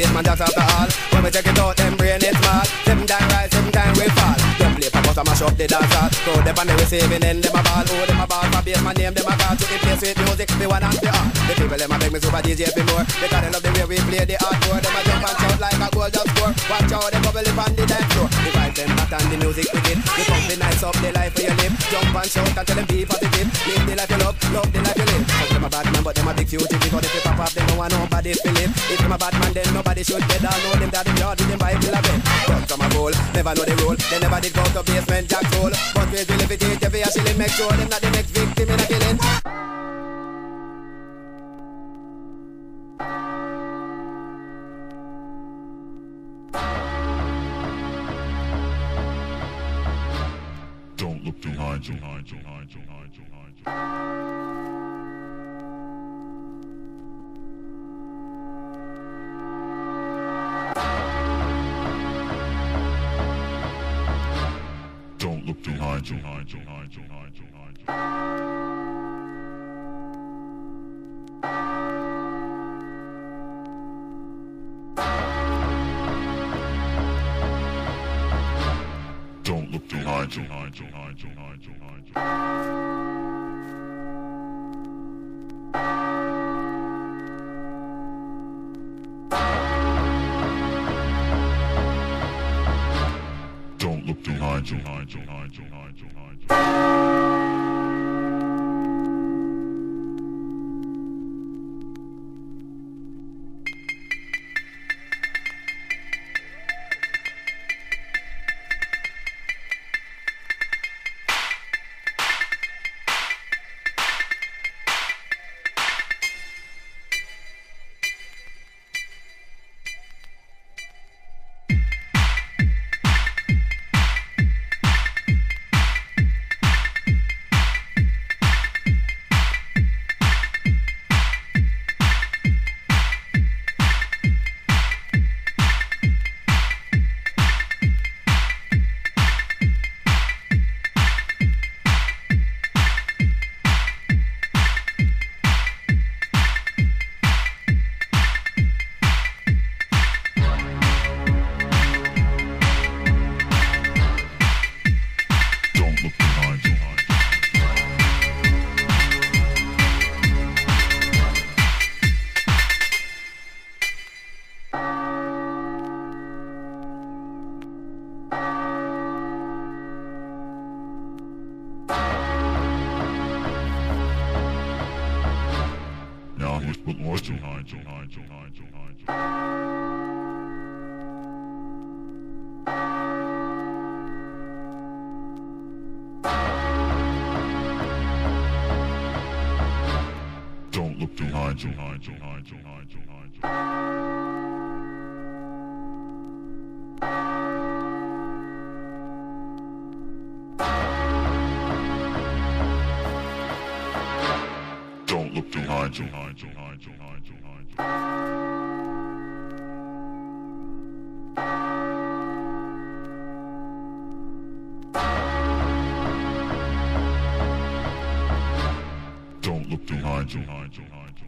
basement that's after all. When we take it out, mash up the dance hall. So them on the receiving end, them a ball. Oh, them a ball for basement name, them a call. To the place with music, the one and the all. The people them a beg me super DJ for more. Because they love the way we play the hardcore. Them a jump and shout like a goal just score. Watch out, them bubble up on the dance floor. The vibe them hot and the music wicked. The the nice up the life for your live. Jump and shout and tell them be positive. Live the life you love, love the life you live. Cause them a bad man, but them a big future. Because if they pop off, they don't want nobody to live. If them a bad man, then nobody should dead. I know them that them yard with them vibe till a bed. But some a goal, never know the rule. They never did go to basement jack roll. But we will it, every a shilling. Make sure them not the next victim in a killing. Don't look behind you. You. Behind you. Behind you. Don't look behind you. Behind you. Behind you. Look behind you. Look behind you.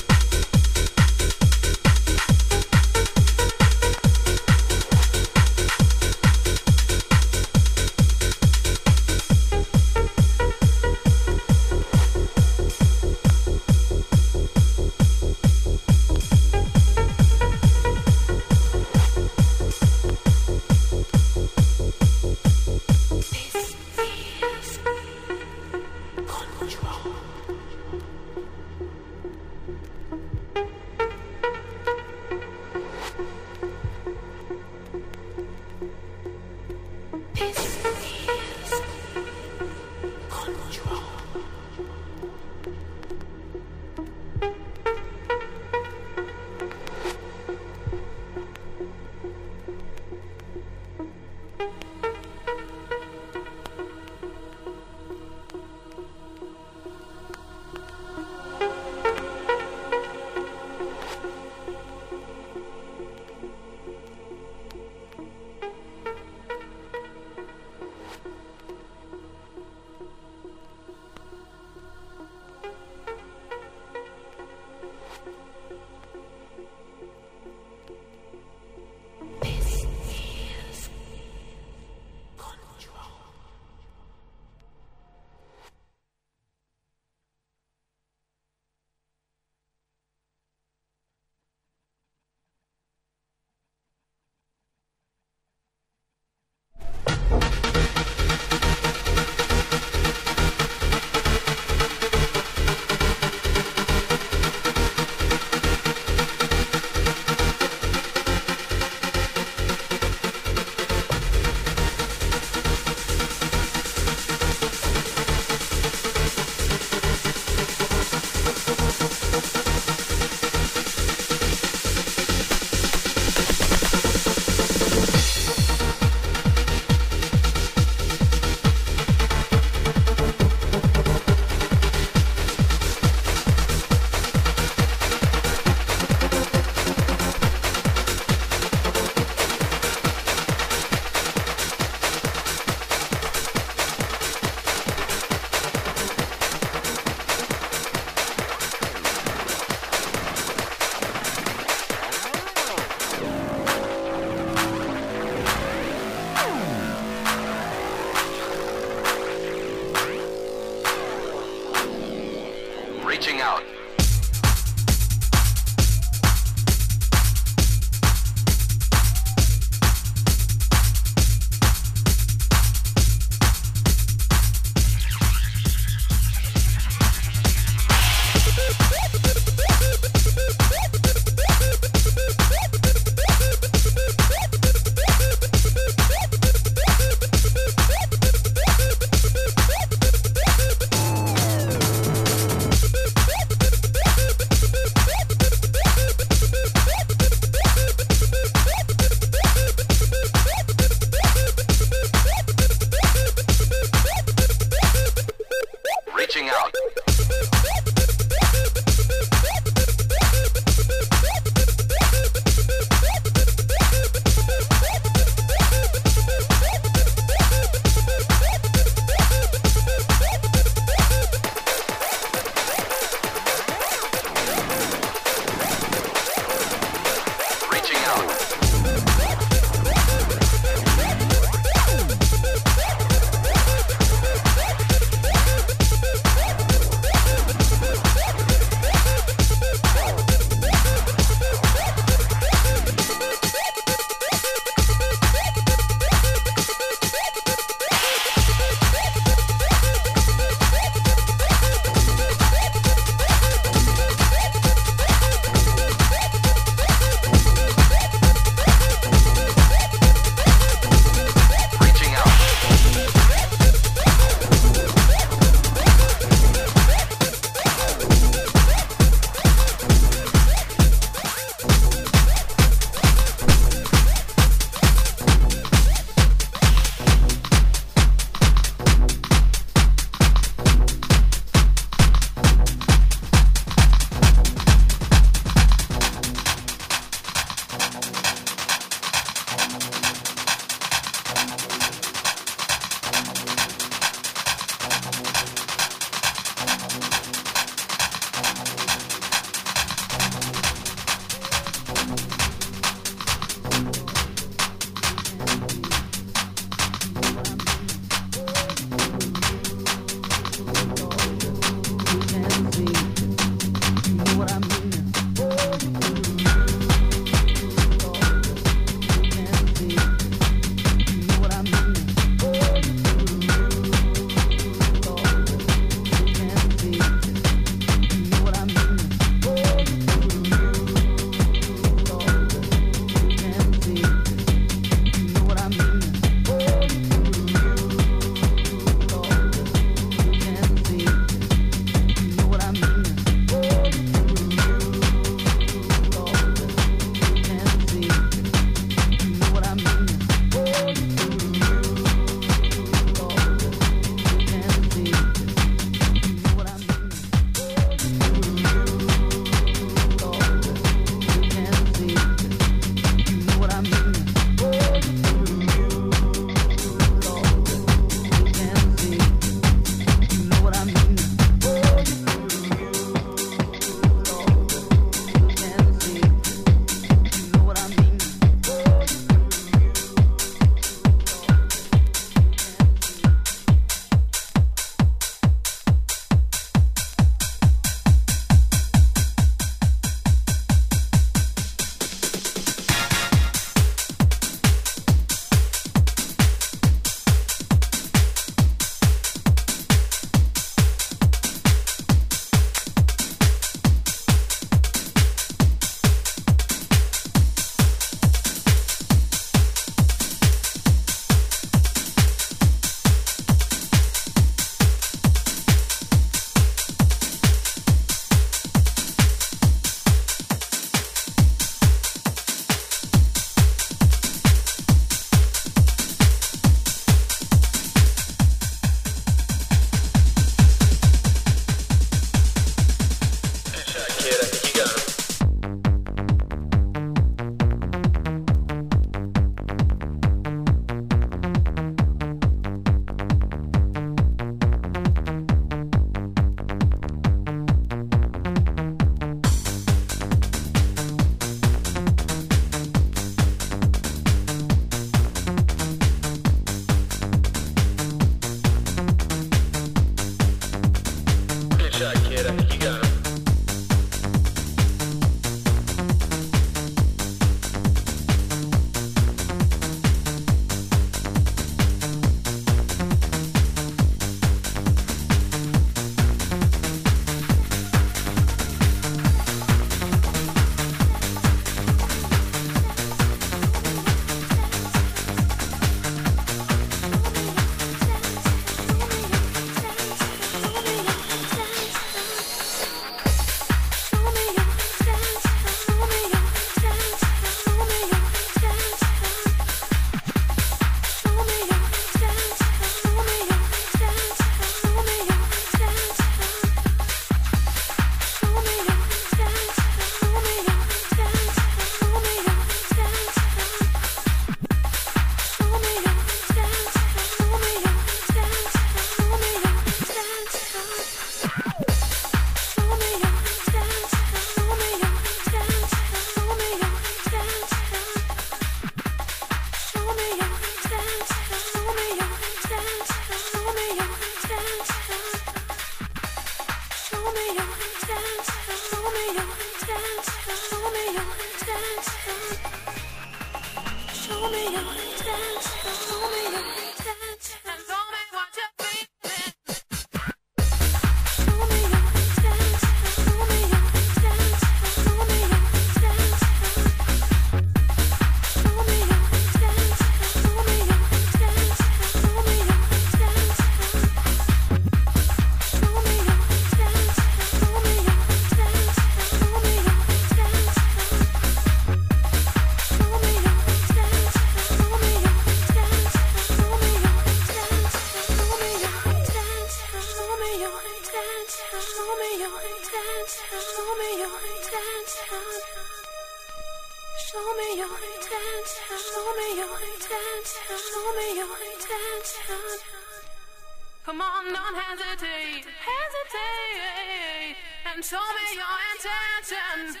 Intention.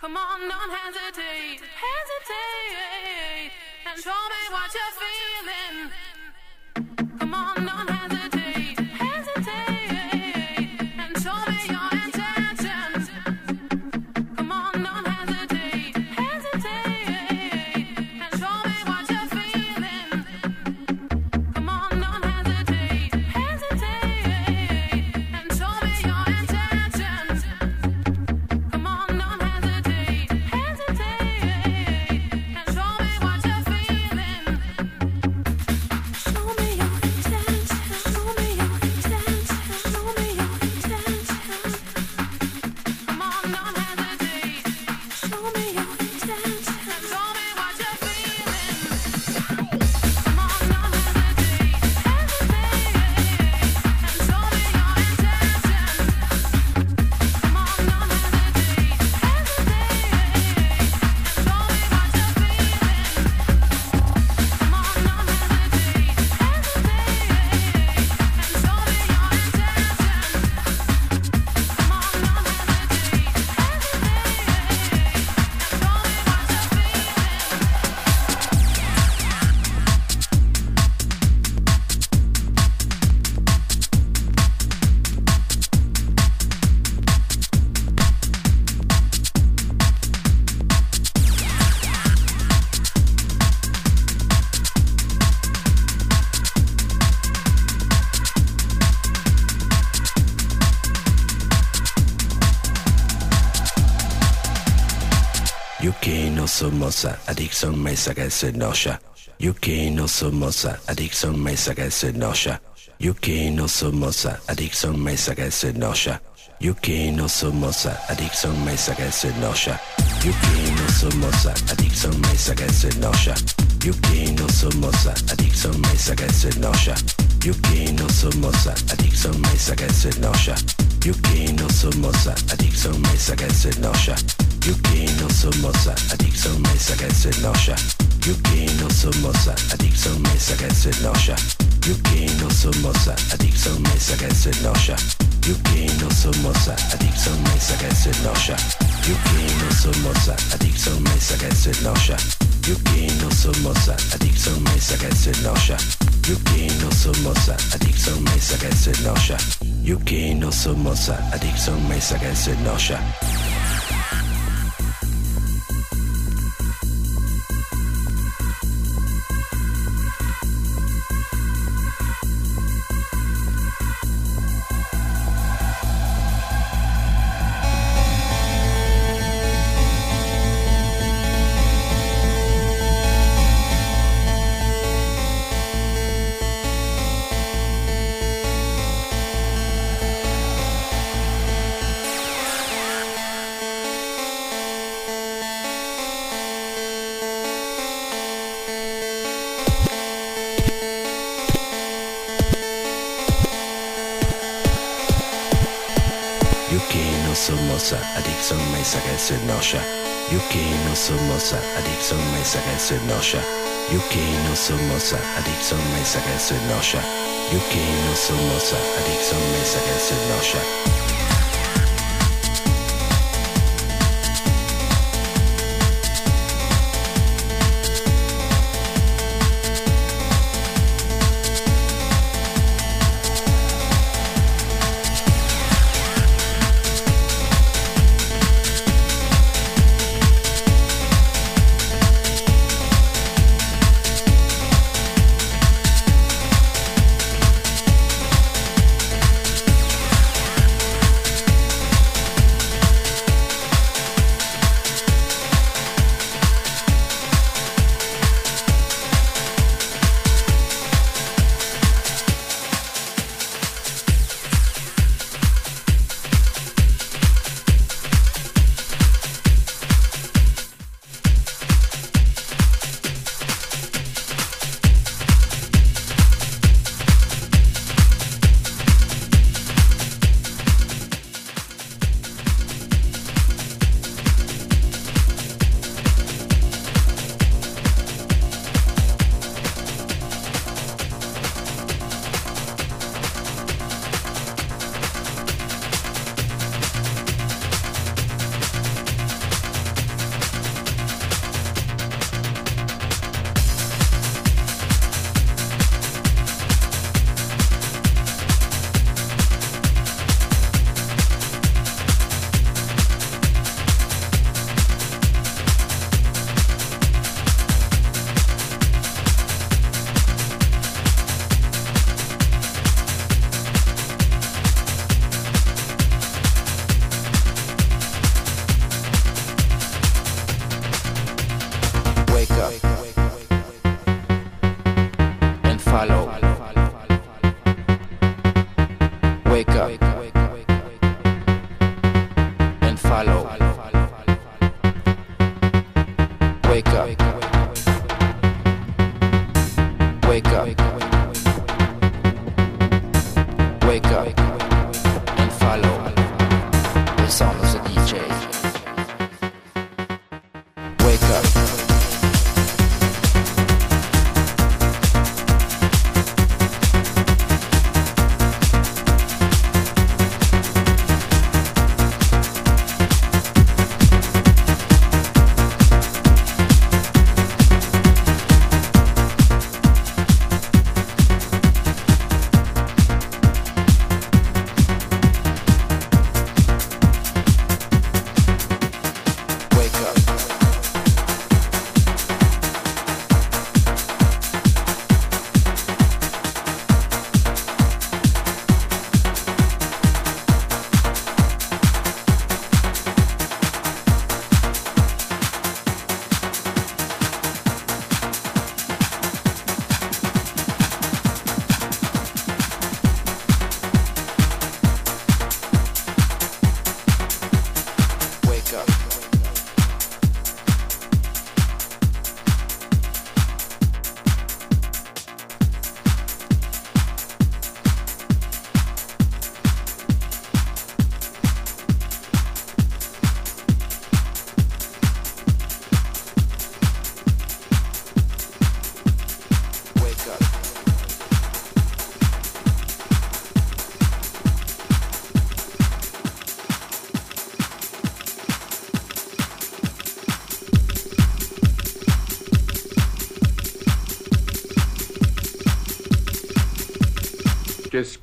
Come on, don't hesitate, hesitate, and show me what you're feeling. Come on, don't hesitate, sumosa, addiction mesa che se noscia. Yuki no sumosa, addiction mesa che se noscia. Yuki no sumosa, addiction mesa che se noscia. Yuki no sumosa, addiction mesa che se noscia. Yuki no sumosa, addiction mesa che se noscia. Yuki no sumosa, addiction mesa che se noscia. Yuki no sumosa, addiction mesa che se noscia. Yuki no sommossa, addiction mai saggezza e noscia. Yuki no sommossa, addiction mai saggezza e noscia. Yuki no sommossa, addiction mai saggezza e noscia. Yuki no sommossa, addiction mai saggezza e noscia. Yuki no sumosa, addiction che se noscia. Yuki no sumosa, addiction che se noscia. Yuki no sumosa, addiction che se noscia. Yuki no sumosa, addiction che se noscia. Yuki no sumosa, addiction mesa che se noscia. Che se noscia. Yuki no sumosa, addiction mesa che se noscia. Yuki no sumosa, addiction mesa che se noscia.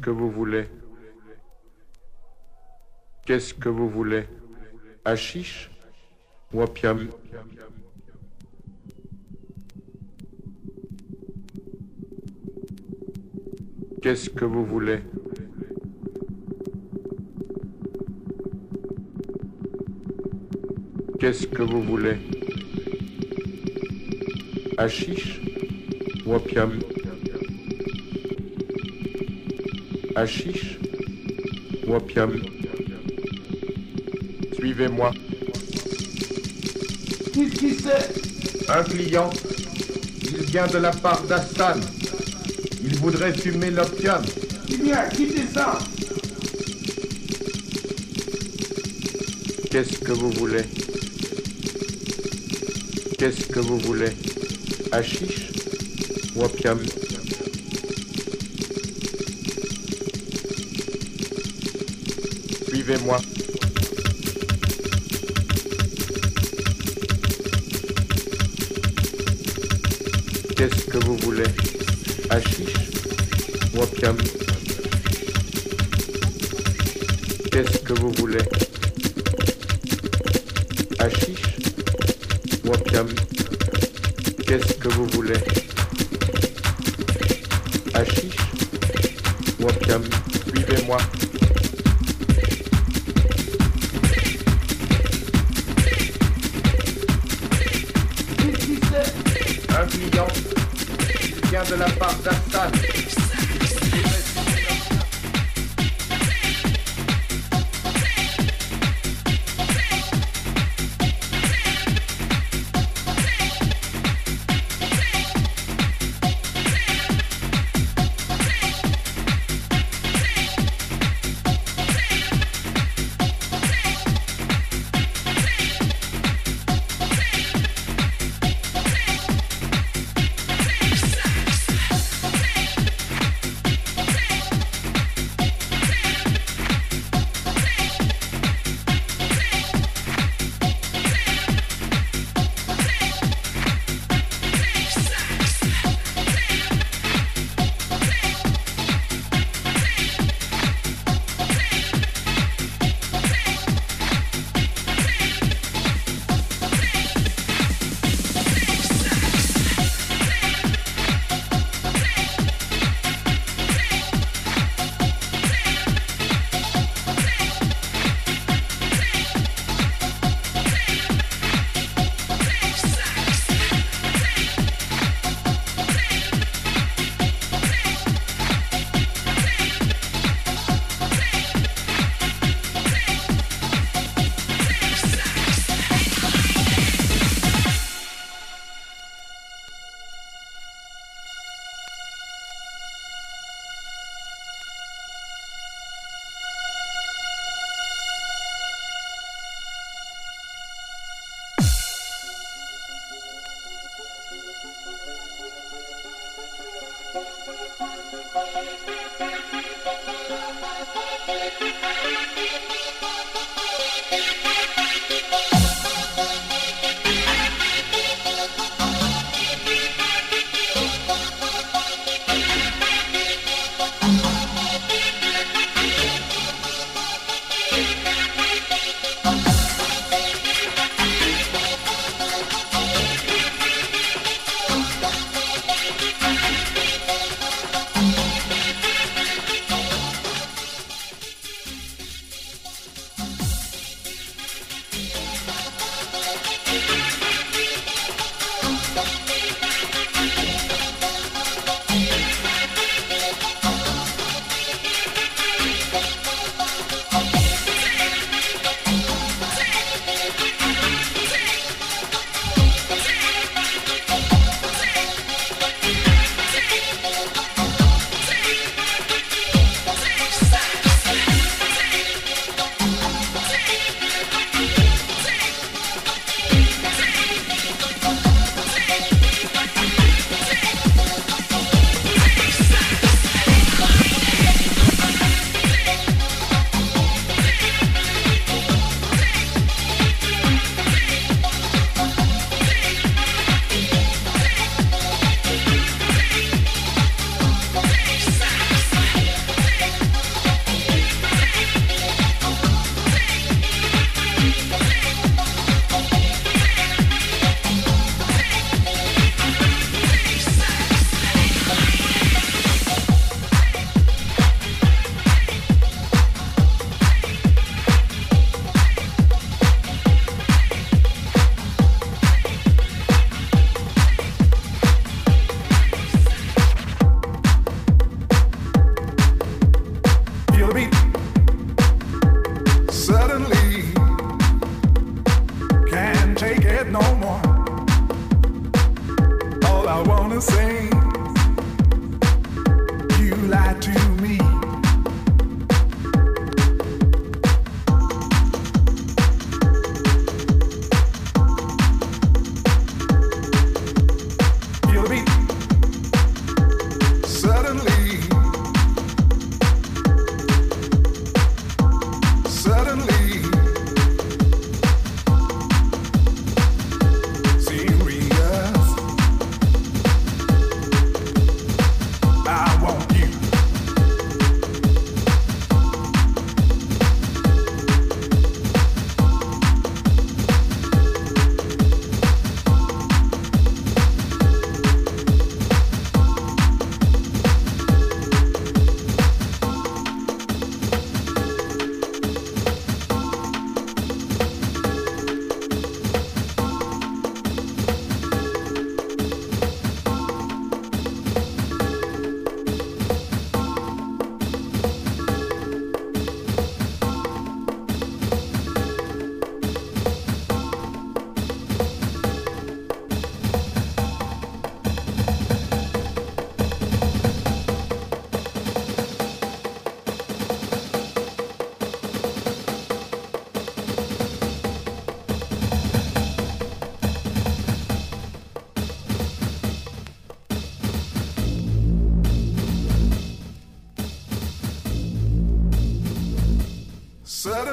Que vous voulez. Qu'est-ce que vous voulez? Hachiche opium? Qu'est-ce que vous voulez? Qu'est-ce que vous voulez? Hachiche ou Hachiche ou opium Suivez-moi. Qu'est-ce qui c'est? Un client. Il vient de la part d'Astan. Il voudrait fumer l'opium. Bien, quittez ça? Qu'est-ce que vous voulez? Qu'est-ce que vous voulez? Hachiche ou opium Suivez-moi. Qu'est-ce que vous voulez? Hachiche opium. Qu'est-ce que vous voulez?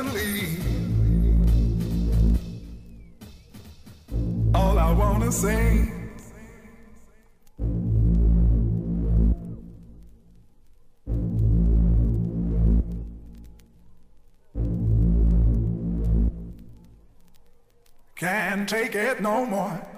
suddenly. All I wanna say. Can't take it no more.